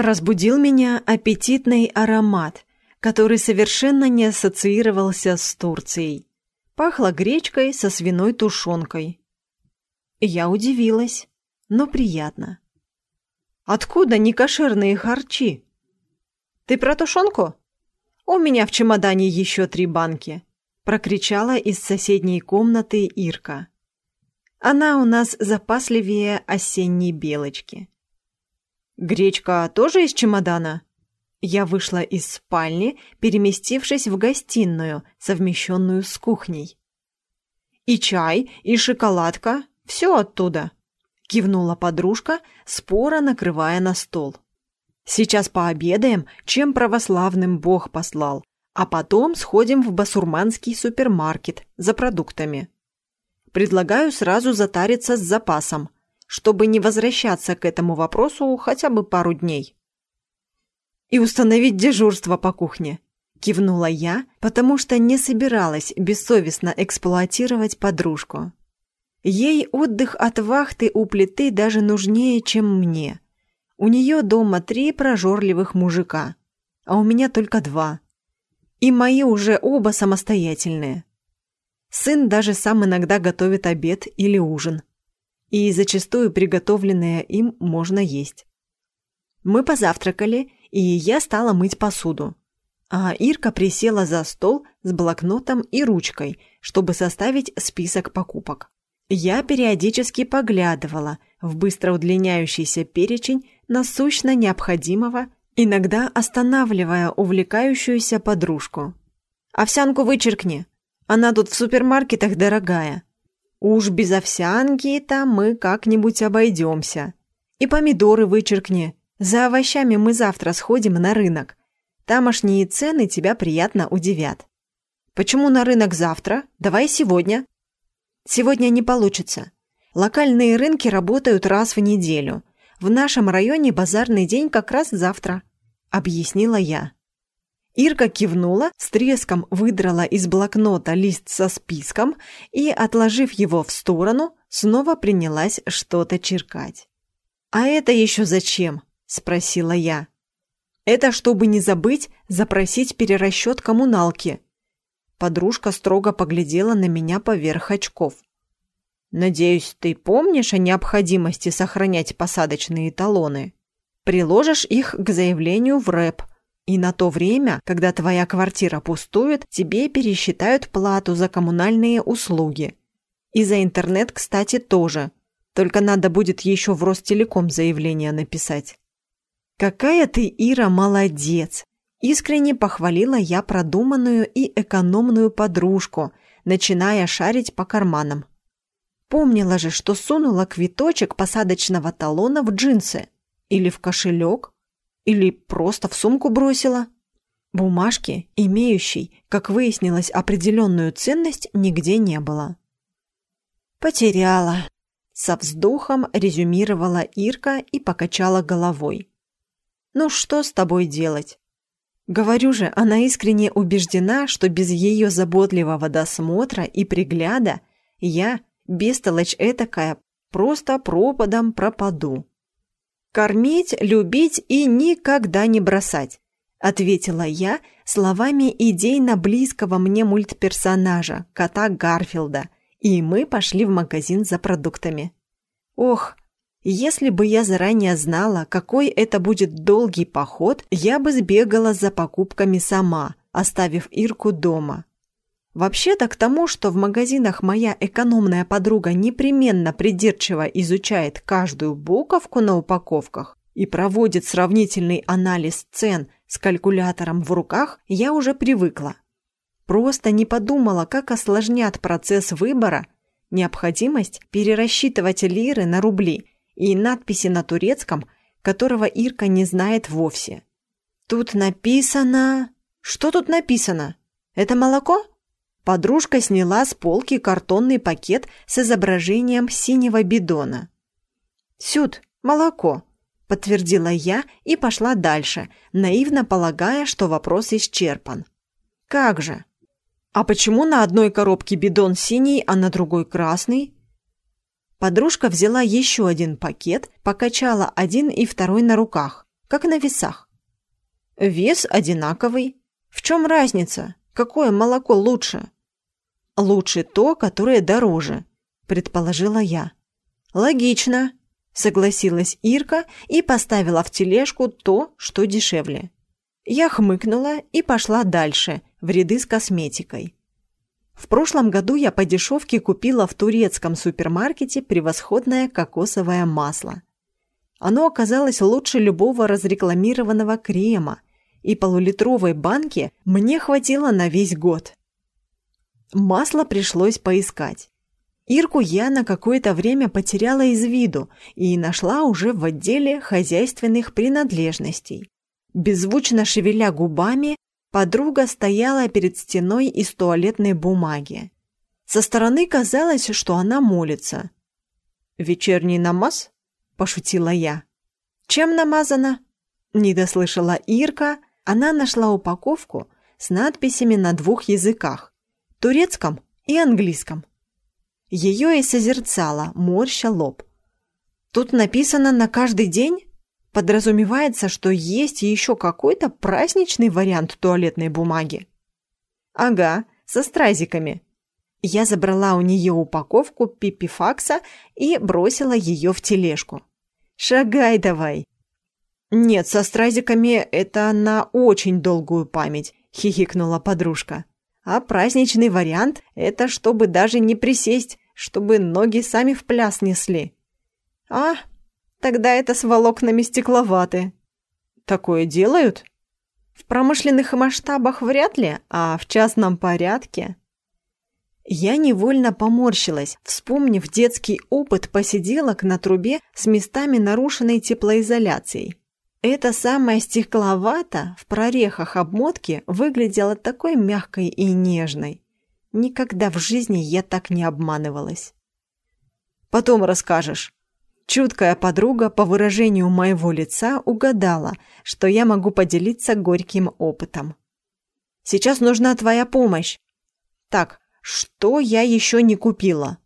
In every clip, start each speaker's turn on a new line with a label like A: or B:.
A: Разбудил меня аппетитный аромат, который совершенно не ассоциировался с Турцией. Пахло гречкой со свиной тушенкой. Я удивилась, но приятно. «Откуда некошерные харчи?» «Ты про тушенку?» «У меня в чемодане еще три банки», — прокричала из соседней комнаты Ирка. Она у нас запасливее осенней белочки. «Гречка тоже из чемодана?» Я вышла из спальни, переместившись в гостиную, совмещенную с кухней. «И чай, и шоколадка — все оттуда», — кивнула подружка, споро накрывая на стол. «Сейчас пообедаем, чем православным Бог послал, а потом сходим в басурманский супермаркет за продуктами. Предлагаю сразу затариться с запасом, чтобы не возвращаться к этому вопросу хотя бы пару дней. И установить дежурство по кухне. Кивнула я, потому что не собиралась бессовестно эксплуатировать подружку. Ей отдых от вахты у плиты даже нужнее, чем мне. У нее дома три прожорливых мужика, а у меня только два. И мои уже оба самостоятельные. Сын даже сам иногда готовит обед или ужин. И зачастую приготовленное им можно есть. Мы позавтракали, и я стала мыть посуду. А Ирка присела за стол с блокнотом и ручкой, чтобы составить список покупок. Я периодически поглядывала в быстро удлиняющийся перечень насущно необходимого, иногда останавливая увлекающуюся подружку. «Овсянку вычеркни», она тут в супермаркетах дорогая. Уж без овсянки-то мы как-нибудь обойдемся. И помидоры вычеркни. За овощами мы завтра сходим на рынок. Тамошние цены тебя приятно удивят. Почему на рынок завтра? Давай сегодня. Сегодня не получится. Локальные рынки работают раз в неделю. В нашем районе базарный день как раз завтра, объяснила я. Ирка кивнула, с треском выдрала из блокнота лист со списком и, отложив его в сторону, снова принялась что-то черкать. «А это еще зачем?» – спросила я. «Это чтобы не забыть запросить перерасчет коммуналки». Подружка строго поглядела на меня поверх очков. «Надеюсь, ты помнишь о необходимости сохранять посадочные талоны? Приложишь их к заявлению в рэп – и на то время, когда твоя квартира пустует, тебе пересчитают плату за коммунальные услуги. И за интернет, кстати, тоже. Только надо будет еще в Ростелеком заявление написать. «Какая ты, Ира, молодец!» Искренне похвалила я продуманную и экономную подружку, начиная шарить по карманам. Помнила же, что сунула квиточек посадочного талона в джинсы или в кошелек, или просто в сумку бросила? Бумажки, имеющей, как выяснилось, определенную ценность, нигде не было. «Потеряла», — со вздохом резюмировала Ирка и покачала головой. «Ну что с тобой делать?» Говорю же, она искренне убеждена, что без ее заботливого досмотра и пригляда я, бестолочь этакая, просто пропадом пропаду. «Кормить, любить и никогда не бросать», — ответила я словами идейно близкого мне мультперсонажа, кота Гарфилда, и мы пошли в магазин за продуктами. Ох, если бы я заранее знала, какой это будет долгий поход, я бы сбегала за покупками сама, оставив Ирку дома. Вообще-то к тому, что в магазинах моя экономная подруга непременно придирчиво изучает каждую буковку на упаковках и проводит сравнительный анализ цен с калькулятором в руках, я уже привыкла. Просто не подумала, как осложнят процесс выбора необходимость перерасчитывать лиры на рубли и надписи на турецком, которого Ирка не знает вовсе. Тут написано... Что тут написано? Это молоко? Подружка сняла с полки картонный пакет с изображением синего бидона. «Сюд, молоко», — подтвердила я и пошла дальше, наивно полагая, что вопрос исчерпан. «Как же? А почему на одной коробке бидон синий, а на другой красный?» Подружка взяла еще один пакет, покачала один и второй на руках. как на весах. Вес одинаковый. В чем разница? Какое молоко лучше? Лучше то, которое дороже, предположила я. Логично, согласилась Ирка и поставила в тележку то, что дешевле. Я хмыкнула и пошла дальше, в ряды с косметикой. В прошлом году я по дешевке купила в турецком супермаркете превосходное кокосовое масло. Оно оказалось лучше любого разрекламированного крема, и полулитровой банки мне хватило на весь год. Масло пришлось поискать. Ирку я на какое-то время потеряла из виду и нашла уже в отделе хозяйственных принадлежностей. Беззвучно шевеля губами, Подруга стояла перед стеной из туалетной бумаги. Со стороны казалось, что она молится. «Вечерний намаз?» – пошутила я. «Чем намазана?» – не дослышала Ирка. Она нашла упаковку с надписями на двух языках – турецком и английском. Ее и созерцала, морща лоб. «Тут написано на каждый день?» Подразумевается, что есть еще какой-то праздничный вариант туалетной бумаги. Ага, со стразиками. Я забрала у нее упаковку пипифакса и бросила ее в тележку. Шагай давай. Нет, со стразиками это на очень долгую память, хихикнула подружка. А праздничный вариант – это чтобы даже не присесть, чтобы ноги сами в пляс несли. А, Тогда это с волокнами стекловаты. Такое делают? В промышленных масштабах вряд ли, а в частном порядке. Я невольно поморщилась, вспомнив детский опыт посиделок на трубе с местами нарушенной теплоизоляцией. Эта самая стекловата в прорехах обмотки выглядела такой мягкой и нежной. Никогда в жизни я так не обманывалась. «Потом расскажешь», Чуткая подруга по выражению моего лица угадала, что я могу поделиться горьким опытом. «Сейчас нужна твоя помощь». «Так, что я еще не купила?»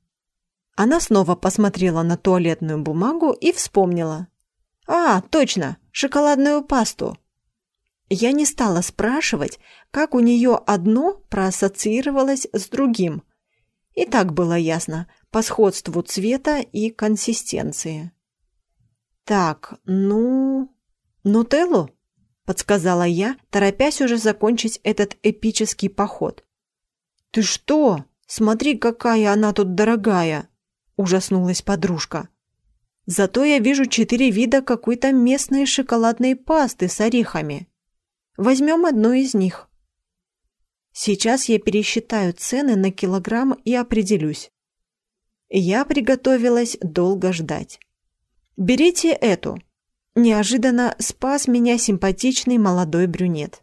A: Она снова посмотрела на туалетную бумагу и вспомнила. «А, точно, шоколадную пасту». Я не стала спрашивать, как у нее одно проассоциировалось с другим. И так было ясно, по сходству цвета и консистенции. «Так, ну... Нутеллу?» — подсказала я, торопясь уже закончить этот эпический поход. «Ты что? Смотри, какая она тут дорогая!» — ужаснулась подружка. «Зато я вижу четыре вида какой-то местной шоколадной пасты с орехами. Возьмем одну из них». Сейчас я пересчитаю цены на килограмм и определюсь. Я приготовилась долго ждать. «Берите эту». Неожиданно спас меня симпатичный молодой брюнет.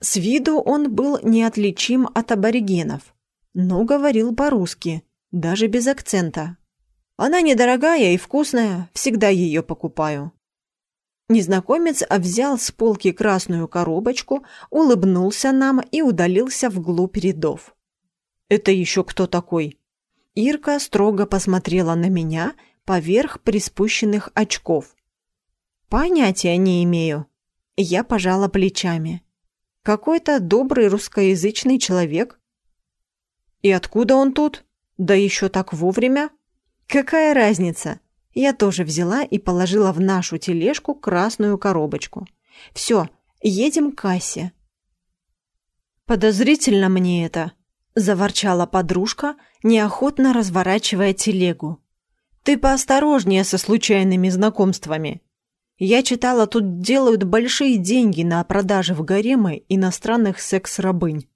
A: С виду он был неотличим от аборигенов, но говорил по-русски, даже без акцента. Она недорогая и вкусная, всегда ее покупаю. Незнакомец взял с полки красную коробочку, улыбнулся нам и удалился вглубь рядов. «Это еще кто такой?» Ирка строго посмотрела на меня поверх приспущенных очков. «Понятия не имею». Я пожала плечами. «Какой-то добрый русскоязычный человек». «И откуда он тут? Да еще так вовремя?» «Какая разница?» Я тоже взяла и положила в нашу тележку красную коробочку. «Все, едем к кассе». «Подозрительно мне это», — заворчала подружка, неохотно разворачивая телегу. «Ты поосторожнее со случайными знакомствами. Я читала, тут делают большие деньги на продаже в гаремы иностранных секс-рабынь».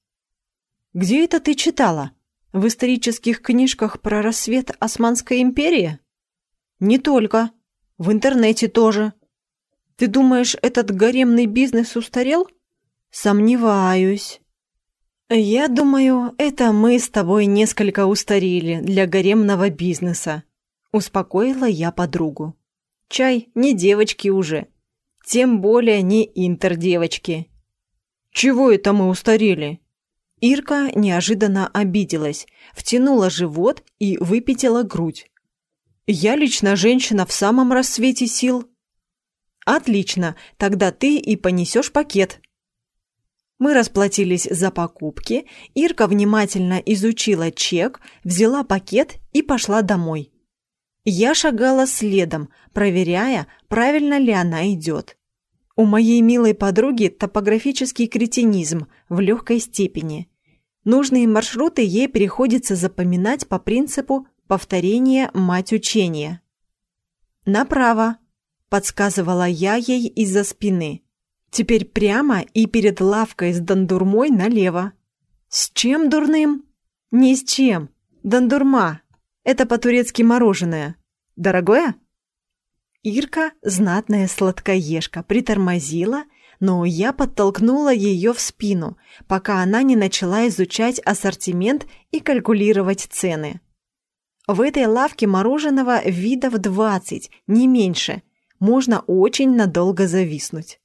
A: «Где это ты читала? В исторических книжках про рассвет Османской империи?» «Не только. В интернете тоже. Ты думаешь, этот гаремный бизнес устарел?» «Сомневаюсь». «Я думаю, это мы с тобой несколько устарели для гаремного бизнеса», — успокоила я подругу. «Чай не девочки уже, тем более не интердевочки». «Чего это мы устарели?» Ирка неожиданно обиделась, втянула живот и выпятила грудь. «Я лично женщина в самом рассвете сил». Отлично, тогда ты и понесешь пакет. Мы расплатились за покупки, Ирка внимательно изучила чек, взяла пакет и пошла домой. Я шагала следом, проверяя, правильно ли она идет. У моей милой подруги топографический кретинизм в легкой степени. Нужные маршруты ей приходится запоминать по принципу повторения мать учения. «Направо», – подсказывала я ей из-за спины. «Теперь прямо и перед лавкой с дондурмой налево». «С чем дурным?» «Ни с чем. Дондурма. Это по-турецки мороженое. Дорогое?» Ирка, знатная сладкоежка, притормозила, но я подтолкнула ее в спину, пока она не начала изучать ассортимент и калькулировать цены. В этой лавке мороженого видов 20, не меньше. Можно очень надолго зависнуть.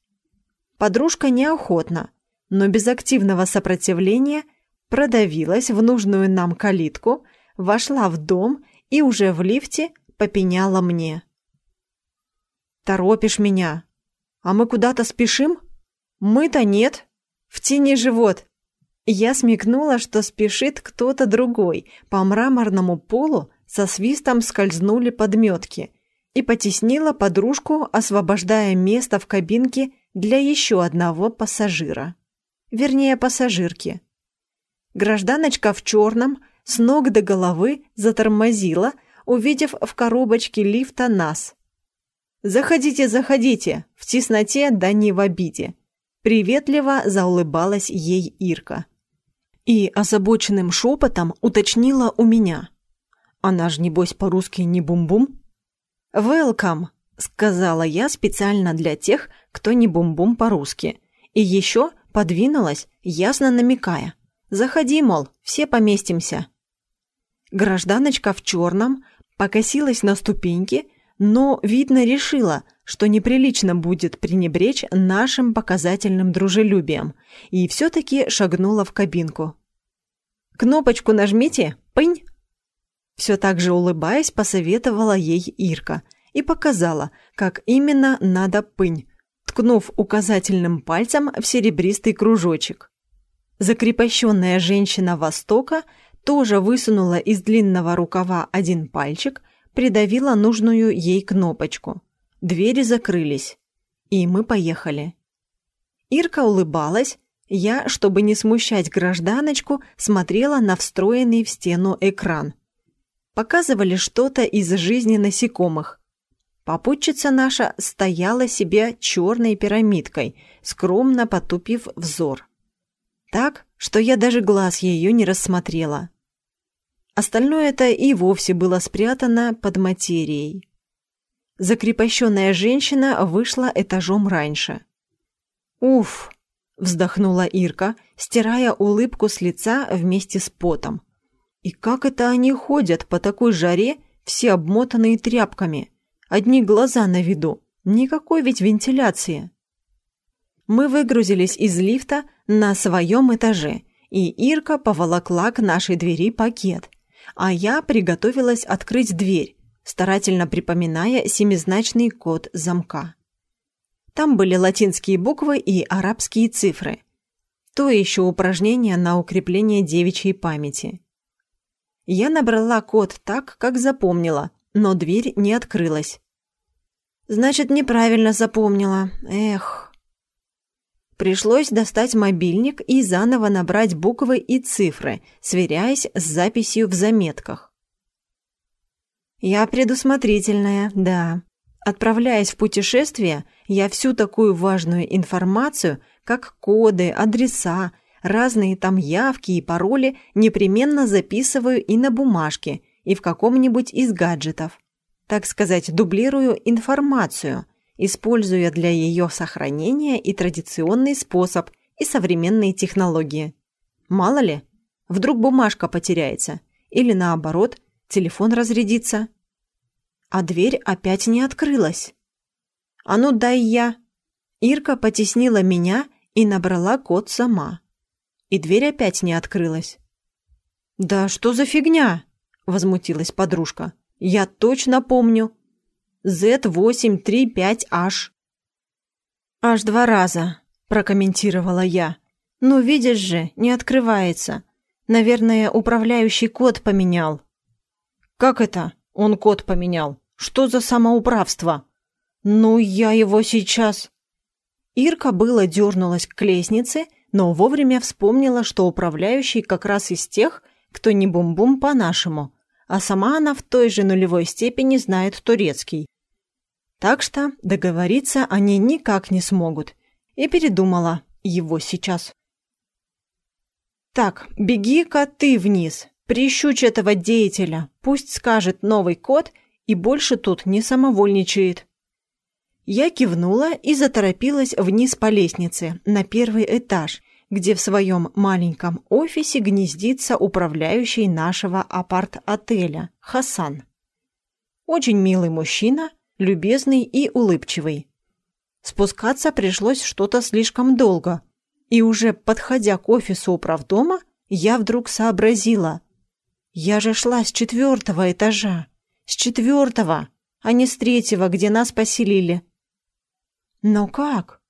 A: Подружка неохотно, но без активного сопротивления продавилась в нужную нам калитку, вошла в дом и уже в лифте попеняла мне. «Торопишь меня. А мы куда-то спешим?» «Мы-то нет. В тени живот». Я смекнула, что спешит кто-то другой. По мраморному полу со свистом скользнули подметки и потеснила подружку, освобождая место в кабинке для еще одного пассажира. Вернее, пассажирки. Гражданочка в черном с ног до головы затормозила, увидев в коробочке лифта нас. «Заходите, заходите, в тесноте да не в обиде», Приветливо заулыбалась ей Ирка. И озабоченным шепотом уточнила у меня. «Она ж, небось, по-русски не бум-бум?» «Welcome», — сказала я специально для тех, кто не бум-бум по-русски. И еще подвинулась, ясно намекая. «Заходи, мол, все поместимся». Гражданочка в черном покосилась на ступеньки, но, видно, решила — что неприлично будет пренебречь нашим показательным дружелюбием, и все-таки шагнула в кабинку. «Кнопочку нажмите, пынь!» Все так же улыбаясь, посоветовала ей Ирка и показала, как именно надо пынь, ткнув указательным пальцем в серебристый кружочек. Закрепощенная женщина Востока тоже высунула из длинного рукава один пальчик, придавила нужную ей кнопочку. Двери закрылись, и мы поехали. Ирка улыбалась, я, чтобы не смущать гражданочку, смотрела на встроенный в стену экран. Показывали что-то из жизни насекомых. Попутчица наша стояла себе черной пирамидкой, скромно потупив взор. Так, что я даже глаз ее не рассмотрела. Остальное это и вовсе было спрятано под материей. Закрепощенная женщина вышла этажом раньше. «Уф!» – вздохнула Ирка, стирая улыбку с лица вместе с потом. «И как это они ходят по такой жаре, все обмотанные тряпками? Одни глаза на виду, никакой ведь вентиляции!» Мы выгрузились из лифта на своем этаже, и Ирка поволокла к нашей двери пакет, а я приготовилась открыть дверь, старательно припоминая семизначный код замка. Там были латинские буквы и арабские цифры. То еще упражнение на укрепление девичьей памяти. Я набрала код так, как запомнила, но дверь не открылась. Значит, неправильно запомнила. Эх. Пришлось достать мобильник и заново набрать буквы и цифры, сверяясь с записью в заметках. Я предусмотрительная, да. Отправляясь в путешествие, я всю такую важную информацию, как коды, адреса, разные там явки и пароли непременно записываю и на бумажке, и в каком-нибудь из гаджетов. Так сказать, дублирую информацию, используя для ее сохранения и традиционный способ, и современные технологии. Мало ли, вдруг бумажка потеряется, или наоборот – телефон разрядится. А дверь опять не открылась. «А ну, дай я!» Ирка потеснила меня и набрала код сама. И дверь опять не открылась. «Да что за фигня?» – возмутилась подружка. «Я точно помню. Z835H». «Аж два раза», – прокомментировала я. «Ну, видишь же, не открывается. Наверное, управляющий код поменял». «Как это? Он код поменял? Что за самоуправство?» «Ну, я его сейчас...» Ирка было дернулась к лестнице, но вовремя вспомнила, что управляющий как раз из тех, кто не бум-бум по-нашему, а сама она в той же нулевой степени знает турецкий. Так что договориться они никак не смогут. И передумала его сейчас. «Так, беги-ка ты вниз, прищучь этого деятеля, пусть скажет новый код и больше тут не самовольничает». Я кивнула и заторопилась вниз по лестнице, на первый этаж, где в своем маленьком офисе гнездится управляющий нашего апарт-отеля Хасан. Очень милый мужчина, любезный и улыбчивый. Спускаться пришлось что-то слишком долго, и уже подходя к офису управдома, я вдруг сообразила. Я же шла с четвертого этажа. С четвертого, а не с третьего, где нас поселили. Но как?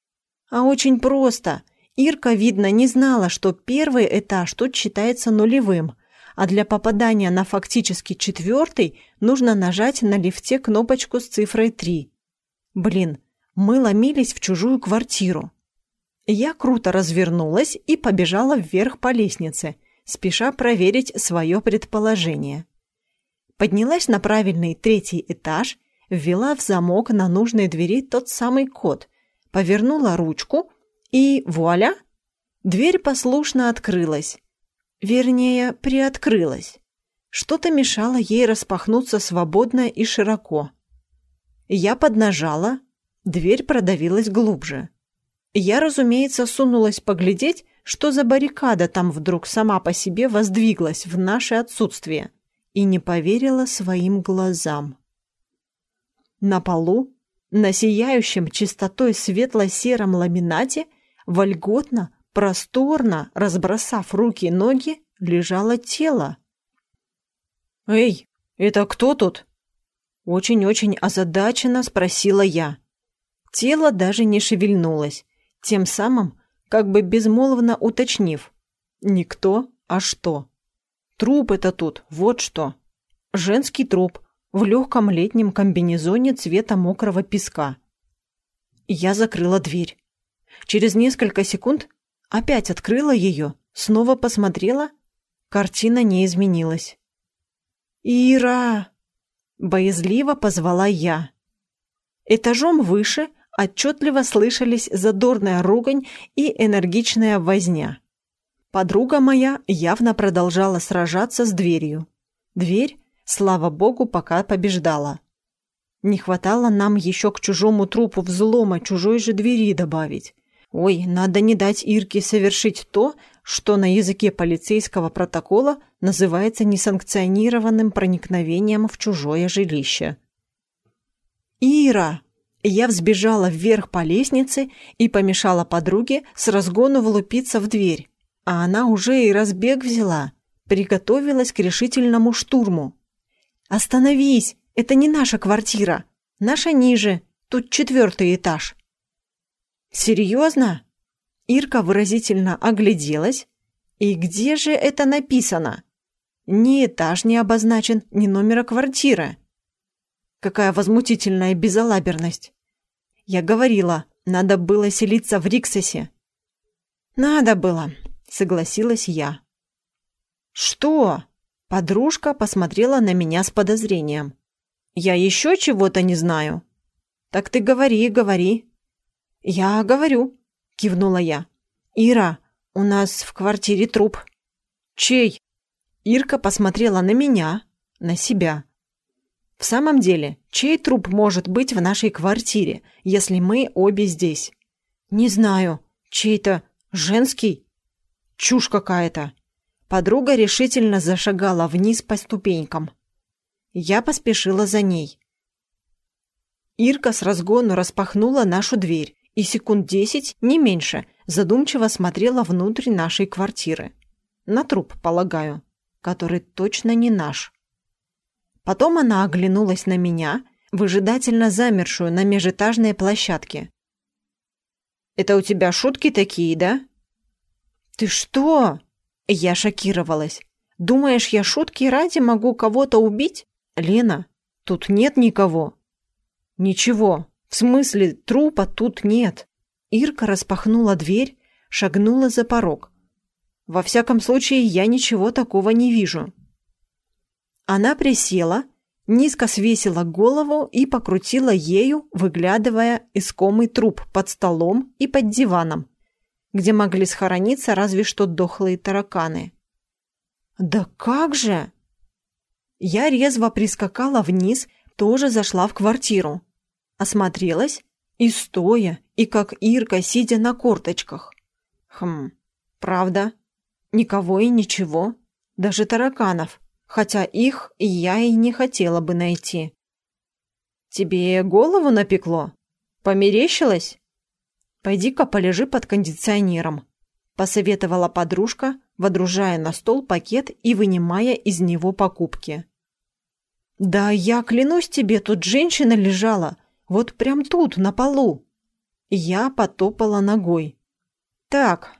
A: А очень просто. Ирка, видно, не знала, что первый этаж тут считается нулевым, а для попадания на фактически четвертый нужно нажать на лифте кнопочку с цифрой 3. Блин, мы ломились в чужую квартиру. Я круто развернулась и побежала вверх по лестнице, спеша проверить свое предположение. Поднялась на правильный третий этаж, ввела в замок на нужной двери тот самый код, повернула ручку и вуаля! Дверь послушно открылась. Вернее, приоткрылась. Что-то мешало ей распахнуться свободно и широко. Я поднажала, дверь продавилась глубже. Я, разумеется, сунулась поглядеть, что за баррикада там вдруг сама по себе воздвиглась в наше отсутствие, и не поверила своим глазам. На полу, на сияющем чистотой светло-сером ламинате – Вольготно, просторно, разбросав руки и ноги, лежало тело. «Эй, это кто тут?» Очень-очень озадаченно спросила я. Тело даже не шевельнулось, тем самым как бы безмолвно уточнив. Никто, а что? Труп это тут, вот что. Женский труп в легком летнем комбинезоне цвета мокрого песка. Я закрыла дверь. Через несколько секунд опять открыла ее, снова посмотрела. Картина не изменилась. «Ира!» – боязливо позвала я. Этажом выше отчетливо слышались задорная ругань и энергичная возня. Подруга моя явно продолжала сражаться с дверью. Дверь, слава богу, пока побеждала. Не хватало нам еще к чужому трупу взлома чужой же двери добавить. Ой, надо не дать Ирке совершить то, что на языке полицейского протокола называется несанкционированным проникновением в чужое жилище. «Ира!» Я взбежала вверх по лестнице и помешала подруге с разгону влупиться в дверь, а она уже и разбег взяла, приготовилась к решительному штурму. «Остановись! Это не наша квартира! Наша ниже, тут четвертый этаж!» «Серьезно?» Ирка выразительно огляделась. «И где же это написано?» «Ни этаж не обозначен, ни номера квартиры». «Какая возмутительная безалаберность!» «Я говорила, надо было селиться в Риксосе». «Надо было», — согласилась я. «Что?» Подружка посмотрела на меня с подозрением. «Я еще чего-то не знаю?» «Так ты говори, говори», «Я говорю», — кивнула я. «Ира, у нас в квартире труп». «Чей?» Ирка посмотрела на меня, на себя. «В самом деле, чей труп может быть в нашей квартире, если мы обе здесь?» «Не знаю. Чей-то женский?» «Чушь какая-то». Подруга решительно зашагала вниз по ступенькам. Я поспешила за ней. Ирка с разгону распахнула нашу дверь и секунд десять, не меньше, задумчиво смотрела внутрь нашей квартиры. На труп, полагаю, который точно не наш. Потом она оглянулась на меня, выжидательно замершую на межэтажной площадке. Это у тебя шутки такие, да?» «Ты что?» Я шокировалась. «Думаешь, я шутки ради могу кого-то убить? Лена, тут нет никого». «Ничего. В смысле, трупа тут нет». Ирка распахнула дверь, шагнула за порог. «Во всяком случае, я ничего такого не вижу». Она присела, низко свесила голову и покрутила ею, выглядывая искомый труп под столом и под диваном, где могли схорониться разве что дохлые тараканы. «Да как же!» Я резво прискакала вниз, тоже зашла в квартиру. Осмотрелась и стоя, и как Ирка, сидя на корточках. Хм, правда, никого и ничего, даже тараканов хотя их я и не хотела бы найти. «Тебе голову напекло? Померещилось?» «Пойди-ка полежи под кондиционером», – посоветовала подружка, водружая на стол пакет и вынимая из него покупки. «Да я клянусь тебе, тут женщина лежала, вот прям тут, на полу». Я потопала ногой. «Так».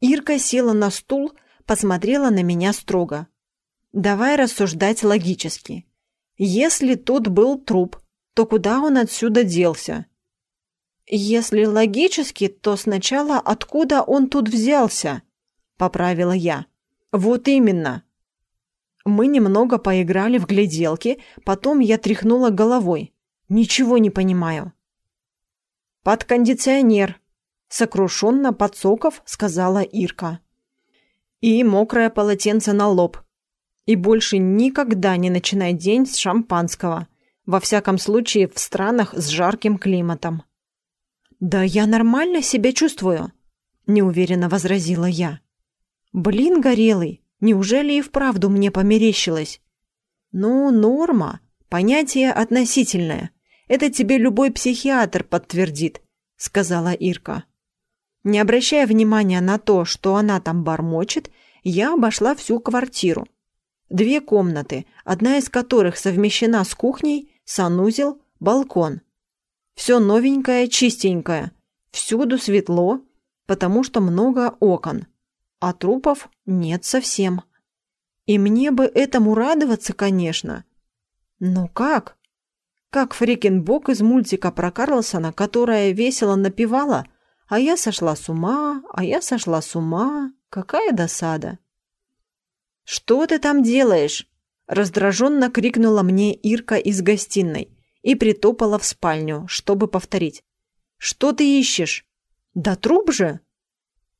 A: Ирка села на стул, посмотрела на меня строго. Давай рассуждать логически. Если тут был труп, то куда он отсюда делся? Если логически, то сначала откуда он тут взялся? Поправила я. Вот именно. Мы немного поиграли в гляделки, потом я тряхнула головой. Ничего не понимаю. Под кондиционер, сокрушенно подсоков, сказала Ирка. И мокрое полотенце на лоб, и больше никогда не начинай день с шампанского. Во всяком случае, в странах с жарким климатом. «Да я нормально себя чувствую», – неуверенно возразила я. «Блин, горелый, неужели и вправду мне померещилось?» «Ну, норма. Понятие относительное. Это тебе любой психиатр подтвердит», – сказала Ирка. Не обращая внимания на то, что она там бормочет, я обошла всю квартиру. Две комнаты, одна из которых совмещена с кухней, санузел, балкон. Все новенькое, чистенькое. Всюду светло, потому что много окон. А трупов нет совсем. И мне бы этому радоваться, конечно. Но как? Как Фрикенбок из мультика про Карлсона, которая весело напевала «А я сошла с ума, а я сошла с ума, какая досада!» «Что ты там делаешь?» – раздраженно крикнула мне Ирка из гостиной и притопала в спальню, чтобы повторить. «Что ты ищешь? Да труп же!»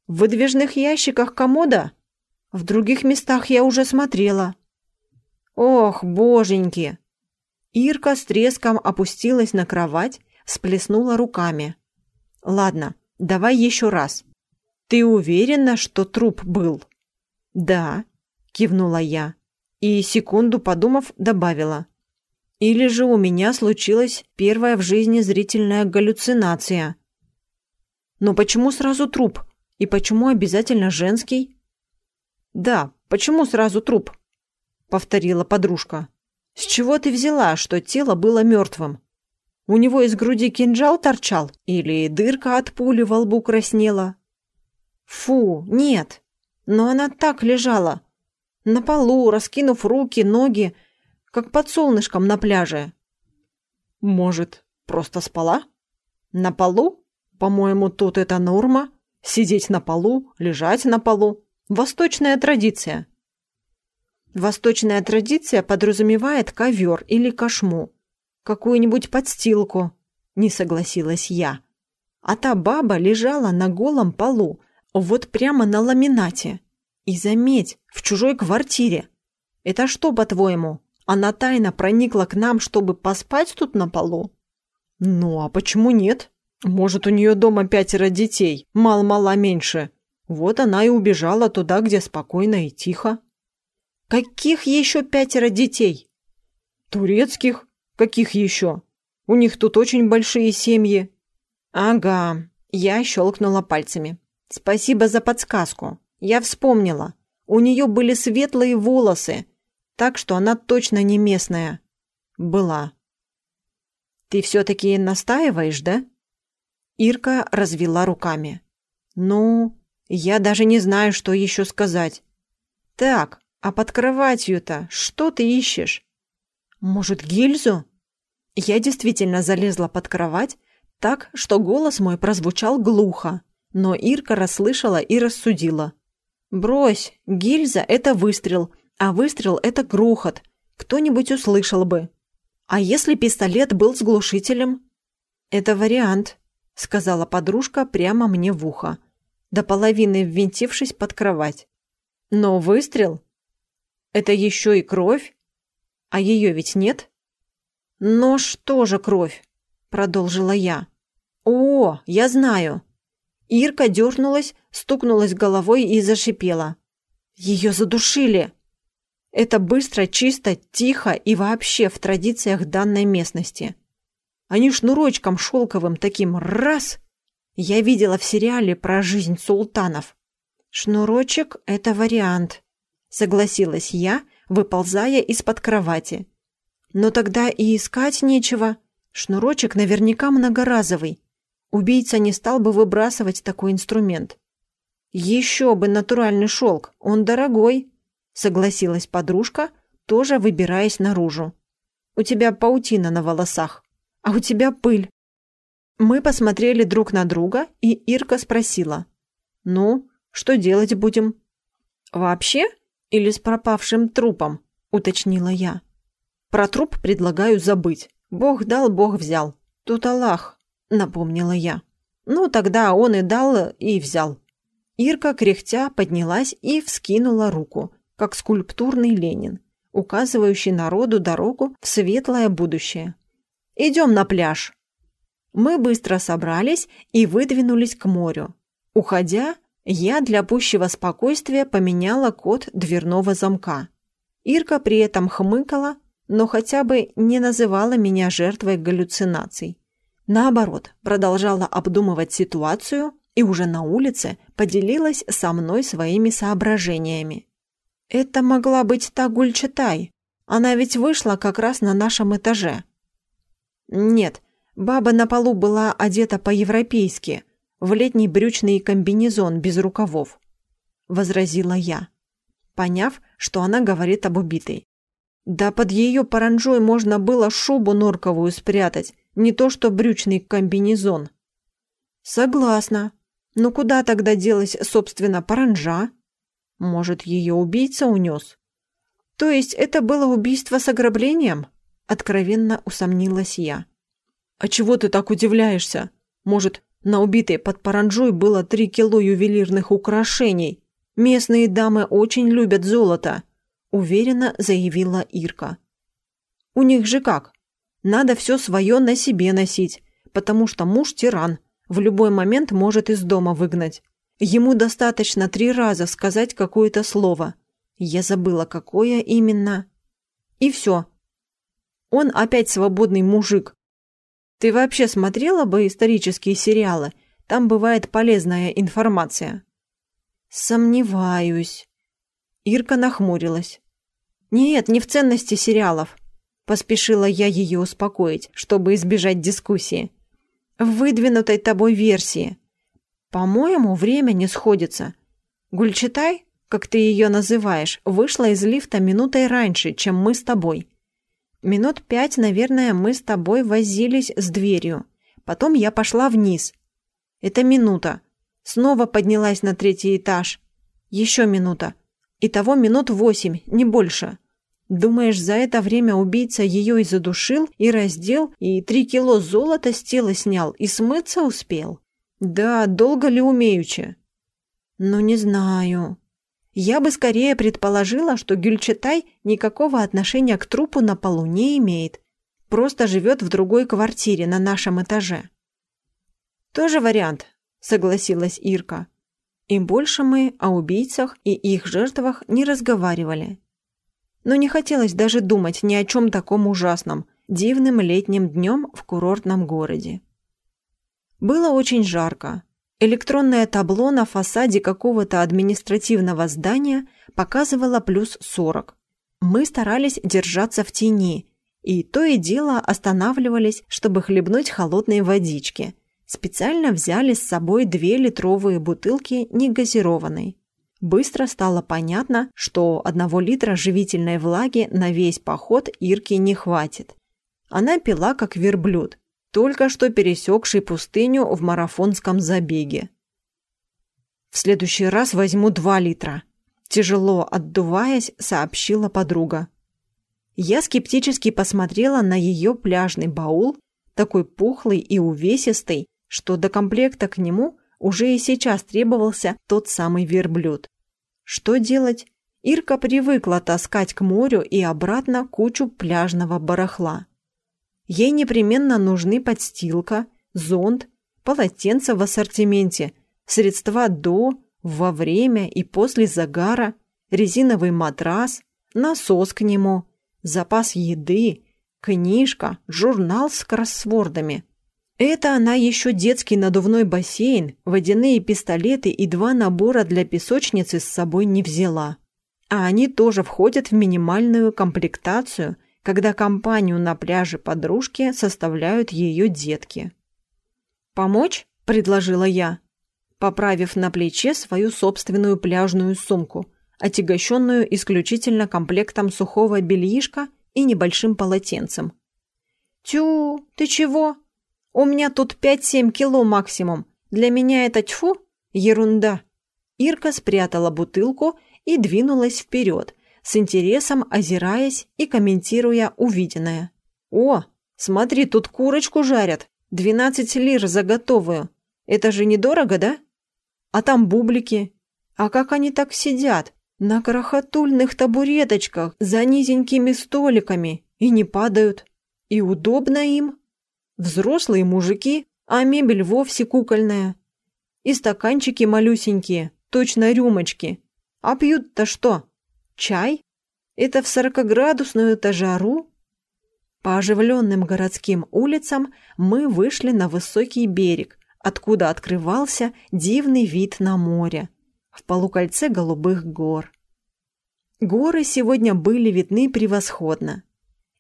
A: «В выдвижных ящиках комода?» «В других местах я уже смотрела». «Ох, боженьки!» Ирка с треском опустилась на кровать, сплеснула руками. «Ладно, давай еще раз. Ты уверена, что труп был?» «Да», кивнула я и, секунду подумав, добавила. Или же у меня случилась первая в жизни зрительная галлюцинация. Но почему сразу труп? И почему обязательно женский? Да, почему сразу труп? Повторила подружка. С чего ты взяла, что тело было мертвым? У него из груди кинжал торчал? Или дырка от пули во лбу краснела? Фу, нет. Но она так лежала, на полу, раскинув руки, ноги, как под солнышком на пляже. Может, просто спала? На полу? По-моему, тут это норма. Сидеть на полу, лежать на полу. Восточная традиция. Восточная традиция подразумевает ковер или кошму. Какую-нибудь подстилку, не согласилась я. А та баба лежала на голом полу, вот прямо на ламинате. И заметь, в чужой квартире. Это что, по-твоему, она тайно проникла к нам, чтобы поспать тут на полу? Ну, а почему нет? Может, у нее дома пятеро детей, мал-мала меньше. Вот она и убежала туда, где спокойно и тихо. Каких еще пятеро детей? Турецких? Каких еще? У них тут очень большие семьи. Ага, я щелкнула пальцами. Спасибо за подсказку. Я вспомнила. У нее были светлые волосы, так что она точно не местная. Была. Ты все-таки настаиваешь, да? Ирка развела руками. «Ну, я даже не знаю, что еще сказать. Так, а под кроватью-то что ты ищешь? Может, гильзу?» Я действительно залезла под кровать, так, что голос мой прозвучал глухо, но Ирка расслышала и рассудила. «Брось, гильза — это выстрел, а выстрел — это грохот. Кто-нибудь услышал бы. А если пистолет был с глушителем?» «Это вариант», — сказала подружка прямо мне в ухо, до половины ввинтившись под кровать. «Но выстрел? Это еще и кровь? А ее ведь нет?» «Но что же кровь?» — продолжила я. «О, я знаю!» Ирка дернулась, стукнулась головой и зашипела. «Ее задушили!» Это быстро, чисто, тихо и вообще в традициях данной местности. Они шнурочком шелковым таким раз. Я видела в сериале про жизнь султанов. Шнурочек — это вариант, согласилась я, выползая из-под кровати. Но тогда и искать нечего. Шнурочек наверняка многоразовый. Убийца не стал бы выбрасывать такой инструмент. Еще бы натуральный шелк, он дорогой, согласилась подружка, тоже выбираясь наружу. У тебя паутина на волосах, а у тебя пыль. Мы посмотрели друг на друга, и Ирка спросила. «Ну, что делать будем?» «Вообще? Или с пропавшим трупом?» – уточнила я. Про труп предлагаю забыть. Бог дал, Бог взял. Тут Аллах, напомнила я. Ну, тогда он и дал, и взял. Ирка, кряхтя, поднялась и вскинула руку, как скульптурный Ленин, указывающий народу дорогу в светлое будущее. «Идем на пляж!» Мы быстро собрались и выдвинулись к морю. Уходя, я для пущего спокойствия поменяла код дверного замка. Ирка при этом хмыкала, но хотя бы не называла меня жертвой галлюцинаций. Наоборот, продолжала обдумывать ситуацию и уже на улице поделилась со мной своими соображениями. «Это могла быть та Гульчатай. Она ведь вышла как раз на нашем этаже». «Нет, баба на полу была одета по-европейски, в летний брючный комбинезон без рукавов», — возразила я, поняв, что она говорит об убитой. Да под ее паранжой можно было шубу норковую спрятать, не то что брючный комбинезон. Согласна. Но куда тогда делась, собственно, паранжа? Может, ее убийца унес? То есть это было убийство с ограблением? Откровенно усомнилась я. А чего ты так удивляешься? Может, на убитой под паранжой было три кило ювелирных украшений? Местные дамы очень любят золото уверенно заявила Ирка. У них же как? Надо все свое на себе носить, потому что муж тиран, в любой момент может из дома выгнать. Ему достаточно три раза сказать какое-то слово. Я забыла, какое именно. И все. Он опять свободный мужик. Ты вообще смотрела бы исторические сериалы? Там бывает полезная информация. Сомневаюсь. Ирка нахмурилась. «Нет, не в ценности сериалов», – поспешила я ее успокоить, чтобы избежать дискуссии. «В выдвинутой тобой версии. По-моему, время не сходится. Гульчатай, как ты ее называешь, вышла из лифта минутой раньше, чем мы с тобой. Минут пять, наверное, мы с тобой возились с дверью. Потом я пошла вниз. Это минута. Снова поднялась на третий этаж. Еще минута. Итого минут восемь, не больше. Думаешь, за это время убийца ее и задушил, и раздел, и три кило золота с тела снял, и смыться успел? Да, долго ли умеючи? Ну, не знаю. Я бы скорее предположила, что Гюльчатай никакого отношения к трупу на полу не имеет. Просто живет в другой квартире на нашем этаже. Тоже вариант, согласилась Ирка. И больше мы о убийцах и их жертвах не разговаривали но не хотелось даже думать ни о чем таком ужасном, дивным летним днем в курортном городе. Было очень жарко. Электронное табло на фасаде какого-то административного здания показывало плюс 40. Мы старались держаться в тени, и то и дело останавливались, чтобы хлебнуть холодной водички. специально взяли с собой две литровые бутылки негазированной. Быстро стало понятно, что одного литра живительной влаги на весь поход Ирке не хватит. Она пила как верблюд, только что пересекший пустыню в марафонском забеге. «В следующий раз возьму два литра», – тяжело отдуваясь, сообщила подруга. Я скептически посмотрела на ее пляжный баул, такой пухлый и увесистый, что до комплекта к нему уже и сейчас требовался тот самый верблюд. Что делать? Ирка привыкла таскать к морю и обратно кучу пляжного барахла. Ей непременно нужны подстилка, зонт, полотенце в ассортименте, средства до, во время и после загара, резиновый матрас, насос к нему, запас еды, книжка, журнал с кроссвордами – это она еще детский надувной бассейн, водяные пистолеты и два набора для песочницы с собой не взяла. А они тоже входят в минимальную комплектацию, когда компанию на пляже подружки составляют ее детки. «Помочь?» – предложила я, поправив на плече свою собственную пляжную сумку, отягощенную исключительно комплектом сухого бельишка и небольшим полотенцем. «Тю, ты чего?» У меня тут 5-7 кило максимум. Для меня это тьфу, ерунда. Ирка спрятала бутылку и двинулась вперед, с интересом озираясь и комментируя увиденное. «О, смотри, тут курочку жарят. 12 лир за готовую. Это же недорого, да? А там бублики. А как они так сидят? На крохотульных табуреточках, за низенькими столиками. И не падают. И удобно им. Взрослые мужики, а мебель вовсе кукольная. И стаканчики малюсенькие, точно рюмочки. А пьют-то что? Чай? Это в сорокоградусную-то жару? По оживленным городским улицам мы вышли на высокий берег, откуда открывался дивный вид на море, в полукольце голубых гор. Горы сегодня были видны превосходно.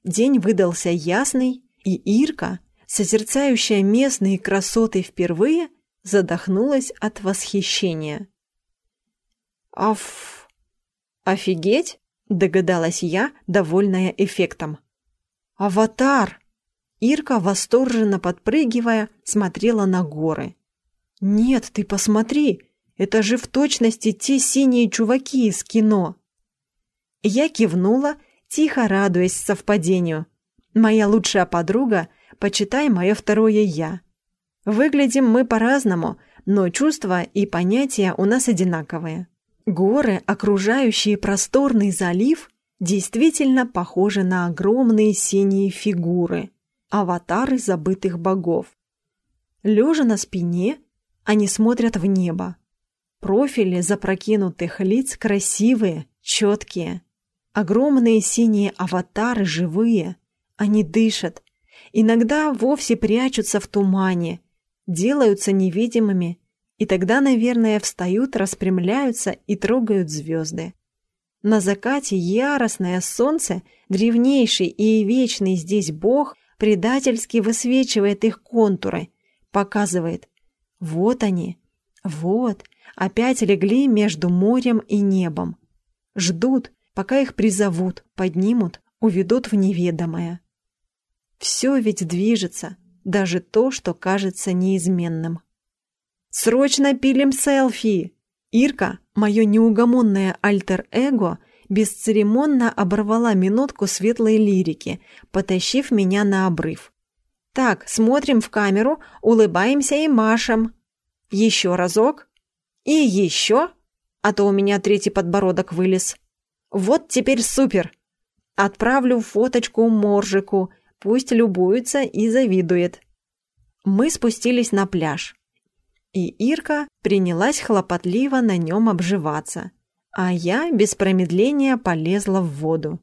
A: День выдался ясный, и Ирка, созерцающая местные красоты впервые, задохнулась от восхищения. «Аф... офигеть!» – догадалась я, довольная эффектом. «Аватар!» Ирка, восторженно подпрыгивая, смотрела на горы. «Нет, ты посмотри, это же в точности те синие чуваки из кино!» Я кивнула, тихо радуясь совпадению. Моя лучшая подруга – почитай мое второе «я». Выглядим мы по-разному, но чувства и понятия у нас одинаковые. Горы, окружающие просторный залив, действительно похожи на огромные синие фигуры, аватары забытых богов. Лежа на спине, они смотрят в небо. Профили запрокинутых лиц красивые, четкие. Огромные синие аватары живые. Они дышат, Иногда вовсе прячутся в тумане, делаются невидимыми, и тогда, наверное, встают, распрямляются и трогают звезды. На закате яростное солнце, древнейший и вечный здесь бог, предательски высвечивает их контуры, показывает «вот они, вот, опять легли между морем и небом». Ждут, пока их призовут, поднимут, уведут в неведомое. Все ведь движется, даже то, что кажется неизменным. «Срочно пилим селфи!» Ирка, мое неугомонное альтер-эго, бесцеремонно оборвала минутку светлой лирики, потащив меня на обрыв. «Так, смотрим в камеру, улыбаемся и машем. Еще разок. И еще. А то у меня третий подбородок вылез. Вот теперь супер. Отправлю фоточку Моржику, Пусть любуется и завидует. Мы спустились на пляж. И Ирка принялась хлопотливо на нем обживаться, а я без промедления полезла в воду.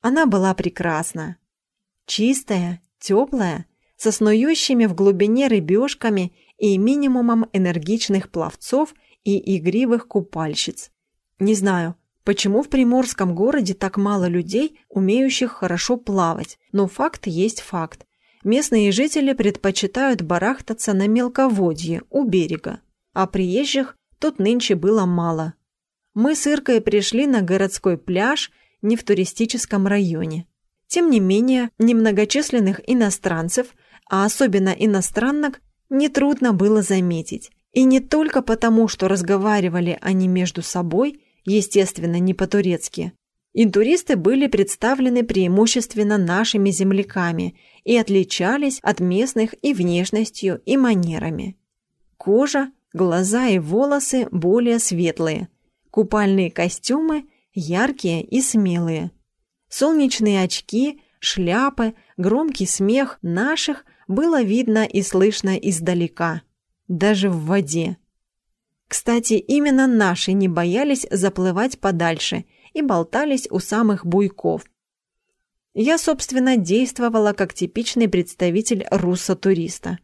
A: Она была прекрасна. Чистая, теплая, со снующими в глубине рыбешками и минимумом энергичных пловцов и игривых купальщиц. Не знаю, Почему в приморском городе так мало людей, умеющих хорошо плавать? Но факт есть факт. Местные жители предпочитают барахтаться на мелководье у берега, а приезжих тут нынче было мало. Мы с Иркой пришли на городской пляж не в туристическом районе. Тем не менее, немногочисленных иностранцев, а особенно иностранок, нетрудно было заметить. И не только потому, что разговаривали они между собой, естественно, не по-турецки. Интуристы были представлены преимущественно нашими земляками и отличались от местных и внешностью, и манерами. Кожа, глаза и волосы более светлые, купальные костюмы яркие и смелые. Солнечные очки, шляпы, громкий смех наших было видно и слышно издалека, даже в воде. Кстати, именно наши не боялись заплывать подальше и болтались у самых буйков. Я, собственно, действовала как типичный представитель руссо-туриста.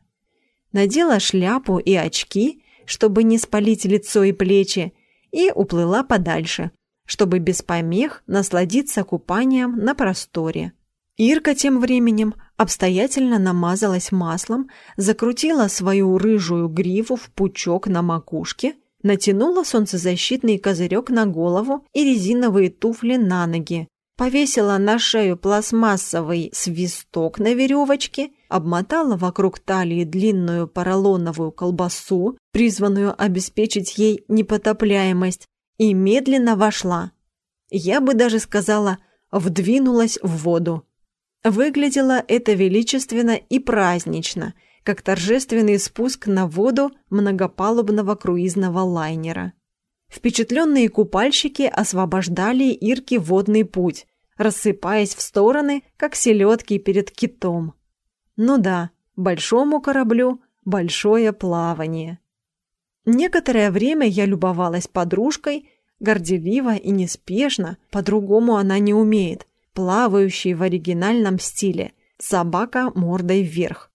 A: Надела шляпу и очки, чтобы не спалить лицо и плечи, и уплыла подальше, чтобы без помех насладиться купанием на просторе. Ирка тем временем обстоятельно намазалась маслом, закрутила свою рыжую гриву в пучок на макушке, натянула солнцезащитный козырек на голову и резиновые туфли на ноги, повесила на шею пластмассовый свисток на веревочке, обмотала вокруг талии длинную поролоновую колбасу, призванную обеспечить ей непотопляемость, и медленно вошла. Я бы даже сказала, вдвинулась в воду. Выглядело это величественно и празднично, как торжественный спуск на воду многопалубного круизного лайнера. Впечатленные купальщики освобождали Ирке водный путь, рассыпаясь в стороны, как селедки перед китом. Ну да, большому кораблю большое плавание. Некоторое время я любовалась подружкой, горделиво и неспешно, по-другому она не умеет, плавающий в оригинальном стиле, собака мордой вверх.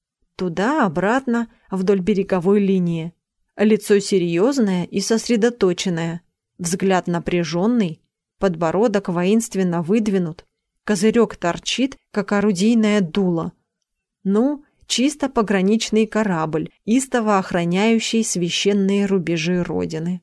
A: Туда-обратно, вдоль береговой линии. Лицо серьезное и сосредоточенное, взгляд напряженный, подбородок воинственно выдвинут, козырек торчит, как орудийное дуло. Ну, чисто пограничный корабль, истово охраняющий священные рубежи Родины.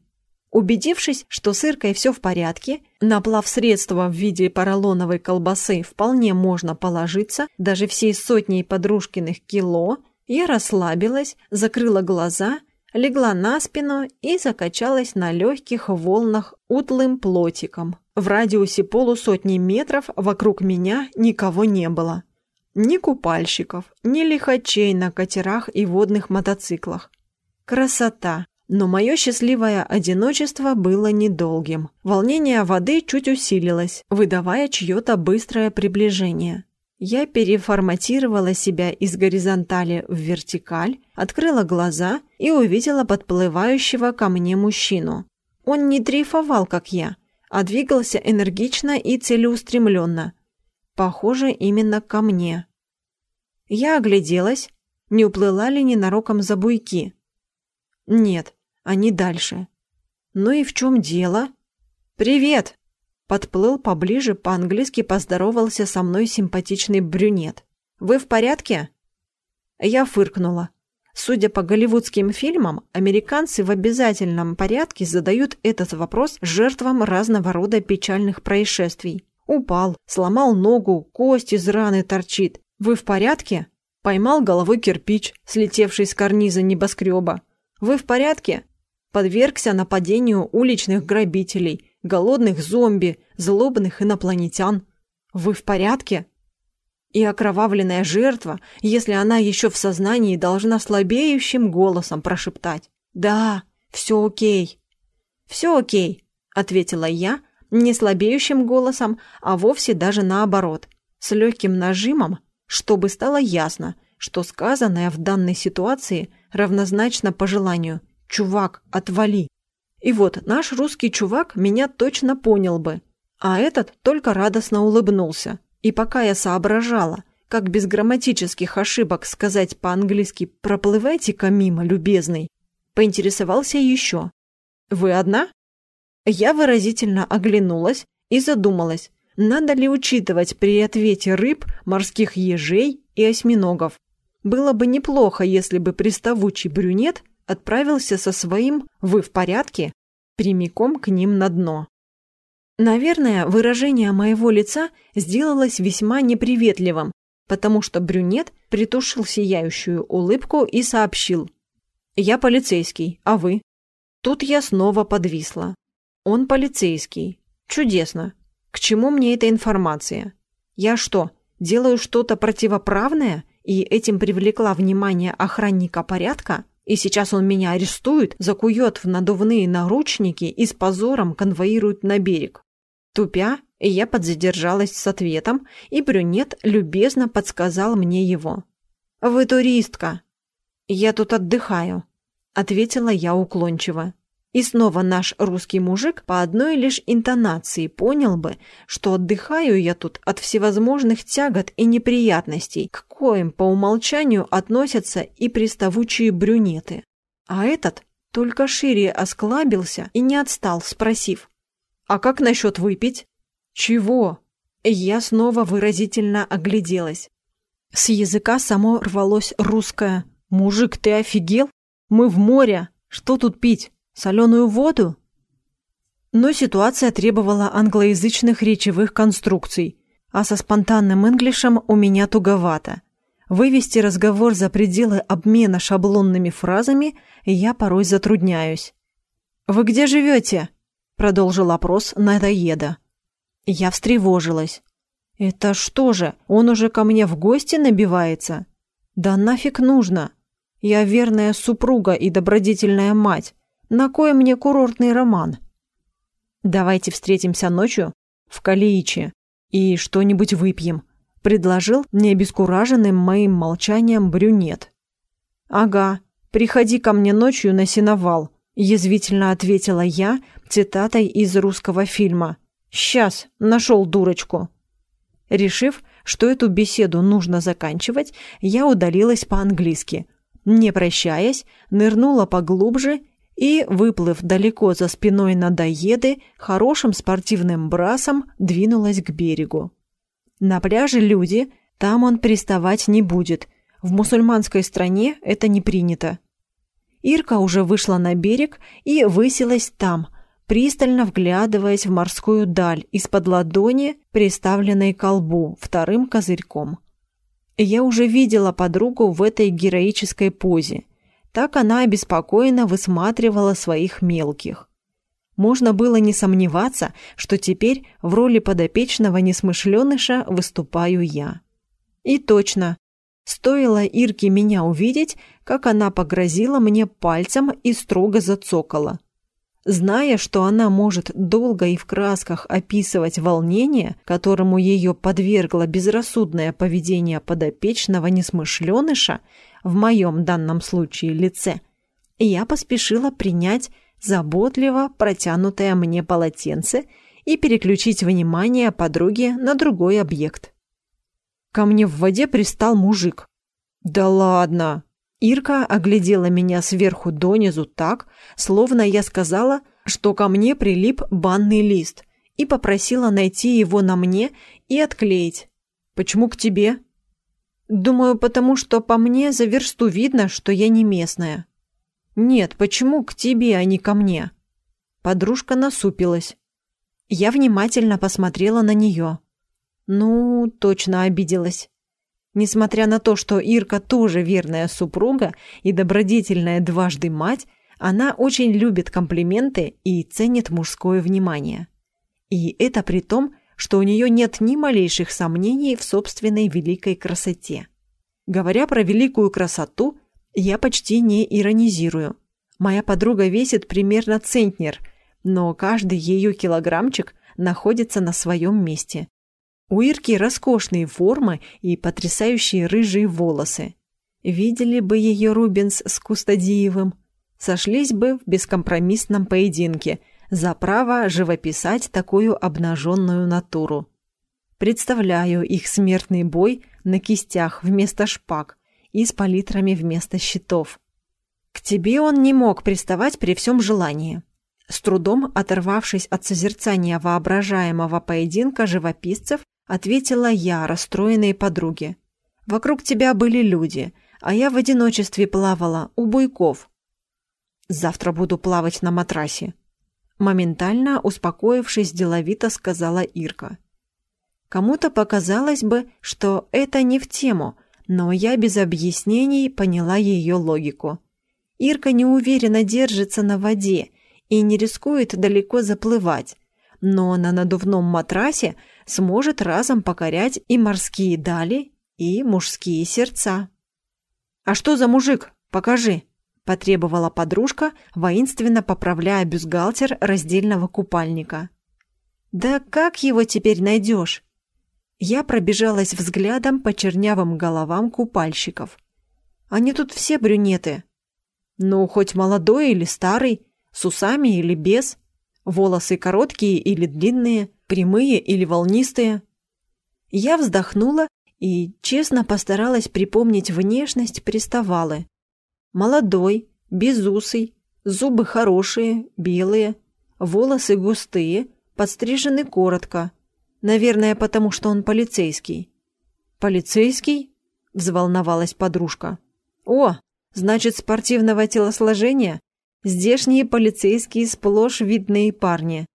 A: Убедившись, что с Иркой все в порядке, на плавсредство в виде поролоновой колбасы вполне можно положиться, даже всей сотней подружкиных кило, я расслабилась, закрыла глаза, легла на спину и закачалась на легких волнах утлым плотиком. В радиусе полусотни метров вокруг меня никого не было. Ни купальщиков, ни лихачей на катерах и водных мотоциклах. Красота! Но мое счастливое одиночество было недолгим. Волнение воды чуть усилилось, выдавая чье-то быстрое приближение. Я переформатировала себя из горизонтали в вертикаль, открыла глаза и увидела подплывающего ко мне мужчину. Он не дрейфовал, как я, а двигался энергично и целеустремленно. Похоже, именно ко мне. Я огляделась, не уплыла ли ненароком за буйки. Нет, они дальше. Ну и в чем дело? «Привет!» Подплыл поближе, по-английски поздоровался со мной симпатичный брюнет. «Вы в порядке?» Я фыркнула. Судя по голливудским фильмам, американцы в обязательном порядке задают этот вопрос жертвам разного рода печальных происшествий. Упал, сломал ногу, кость из раны торчит. «Вы в порядке?» Поймал головой кирпич, слетевший с карниза небоскреба. «Вы в порядке?» подвергся нападению уличных грабителей, голодных зомби, злобных инопланетян. Вы в порядке? И окровавленная жертва, если она еще в сознании, должна слабеющим голосом прошептать «Да, все окей». «Все окей», — ответила я, не слабеющим голосом, а вовсе даже наоборот, с легким нажимом, чтобы стало ясно, что сказанное в данной ситуации равнозначно пожеланию «Чувак, отвали!» И вот наш русский чувак меня точно понял бы, а этот только радостно улыбнулся. И пока я соображала, как без грамматических ошибок сказать по-английски «проплывайте-ка мимо, любезный», поинтересовался еще. «Вы одна?» Я выразительно оглянулась и задумалась, надо ли учитывать при ответе рыб, морских ежей и осьминогов. Было бы неплохо, если бы приставучий брюнет отправился со своим «Вы в порядке?» прямиком к ним на дно. Наверное, выражение моего лица сделалось весьма неприветливым, потому что брюнет притушил сияющую улыбку и сообщил. «Я полицейский, а вы?» Тут я снова подвисла. «Он полицейский. Чудесно. К чему мне эта информация? Я что, делаю что-то противоправное и этим привлекла внимание охранника порядка?» И сейчас он меня арестует, закует в надувные наручники и с позором конвоирует на берег. Тупя, я подзадержалась с ответом, и брюнет любезно подсказал мне его. «Вы туристка». «Я тут отдыхаю», — ответила я уклончиво. И снова наш русский мужик по одной лишь интонации понял бы, что отдыхаю я тут от всевозможных тягот и неприятностей, к коим по умолчанию относятся и приставучие брюнеты. А этот только шире осклабился и не отстал, спросив, «А как насчет выпить?» «Чего?» Я снова выразительно огляделась. С языка само рвалось русское. «Мужик, ты офигел? Мы в море. Что тут пить? Соленую воду?» Но ситуация требовала англоязычных речевых конструкций, а со спонтанным инглишем у меня туговато. Вывести разговор за пределы обмена шаблонными фразами я порой затрудняюсь. «Вы где живете?» продолжил опрос надоеда. Я встревожилась. Это что же, он уже ко мне в гости набивается? Да нафиг нужно? Я верная супруга и добродетельная мать. На кой мне курортный роман? Давайте встретимся ночью в Калииче и что-нибудь выпьем, предложил необескураженным моим молчанием брюнет. Ага, приходи ко мне ночью на сеновал, язвительно ответила я цитатой из русского фильма. «Сейчас, нашел дурочку». Решив, что эту беседу нужно заканчивать, я удалилась по-английски. Не прощаясь, нырнула поглубже и, выплыв далеко за спиной надоеды, хорошим спортивным брасом двинулась к берегу. На пляже люди, там он приставать не будет. В мусульманской стране это не принято. Ирка уже вышла на берег и высилась там, пристально вглядываясь в морскую даль из-под ладони, приставленной к колбу вторым козырьком. Я уже видела подругу в этой героической позе. Так она обеспокоенно высматривала своих мелких. Можно было не сомневаться, что теперь в роли подопечного несмышленыша выступаю я. И точно, Стоило Ирке меня увидеть, как она погрозила мне пальцем и строго зацокала. Зная, что она может долго и в красках описывать волнение, которому ее подвергло безрассудное поведение подопечного несмышленыша, в моем данном случае лице, я поспешила принять заботливо протянутое мне полотенце и переключить внимание подруги на другой объект. Ко мне в воде пристал мужик. «Да ладно!» Ирка оглядела меня сверху донизу так, словно я сказала, что ко мне прилип банный лист, и попросила найти его на мне и отклеить. «Почему к тебе?» «Думаю, потому что по мне за версту видно, что я не местная». «Нет, почему к тебе, а не ко мне?» Подружка насупилась. Я внимательно посмотрела на нее. Ну, точно обиделась. Несмотря на то, что Ирка тоже верная супруга и добродетельная дважды мать, она очень любит комплименты и ценит мужское внимание. И это при том, что у нее нет ни малейших сомнений в собственной великой красоте. Говоря про великую красоту, я почти не иронизирую. Моя подруга весит примерно центнер, но каждый ее килограммчик находится на своем месте. У Ирки роскошные формы и потрясающие рыжие волосы. Видели бы ее Рубинс с Кустадиевым, сошлись бы в бескомпромиссном поединке за право живописать такую обнаженную натуру. Представляю их смертный бой на кистях вместо шпаг и с палитрами вместо щитов. К тебе он не мог приставать при всем желании. С трудом оторвавшись от созерцания воображаемого поединка живописцев, ответила я расстроенной подруге. Вокруг тебя были люди, а я в одиночестве плавала у буйков. Завтра буду плавать на матрасе. Моментально успокоившись, деловито сказала Ирка. Кому-то показалось бы, что это не в тему, но я без объяснений поняла ее логику. Ирка неуверенно держится на воде и не рискует далеко заплывать, но на надувном матрасе сможет разом покорять и морские дали, и мужские сердца. «А что за мужик? Покажи!» – потребовала подружка, воинственно поправляя бюстгальтер раздельного купальника. «Да как его теперь найдешь?» Я пробежалась взглядом по чернявым головам купальщиков. Они тут все брюнеты. Ну, хоть молодой или старый, с усами или без, волосы короткие или длинные, прямые или волнистые. Я вздохнула и честно постаралась припомнить внешность приставалы. Молодой, безусый, зубы хорошие, белые, волосы густые, подстрижены коротко. Наверное, потому что он полицейский. «Полицейский?» – взволновалась подружка. «О, значит, спортивного телосложения? Здешние полицейские сплошь видные парни.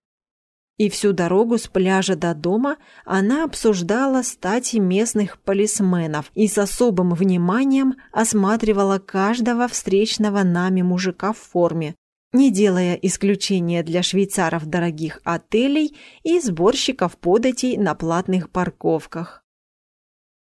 A: И всю дорогу с пляжа до дома она обсуждала стати местных полисменов и с особым вниманием осматривала каждого встречного нами мужика в форме, не делая исключения для швейцаров дорогих отелей и сборщиков податей на платных парковках.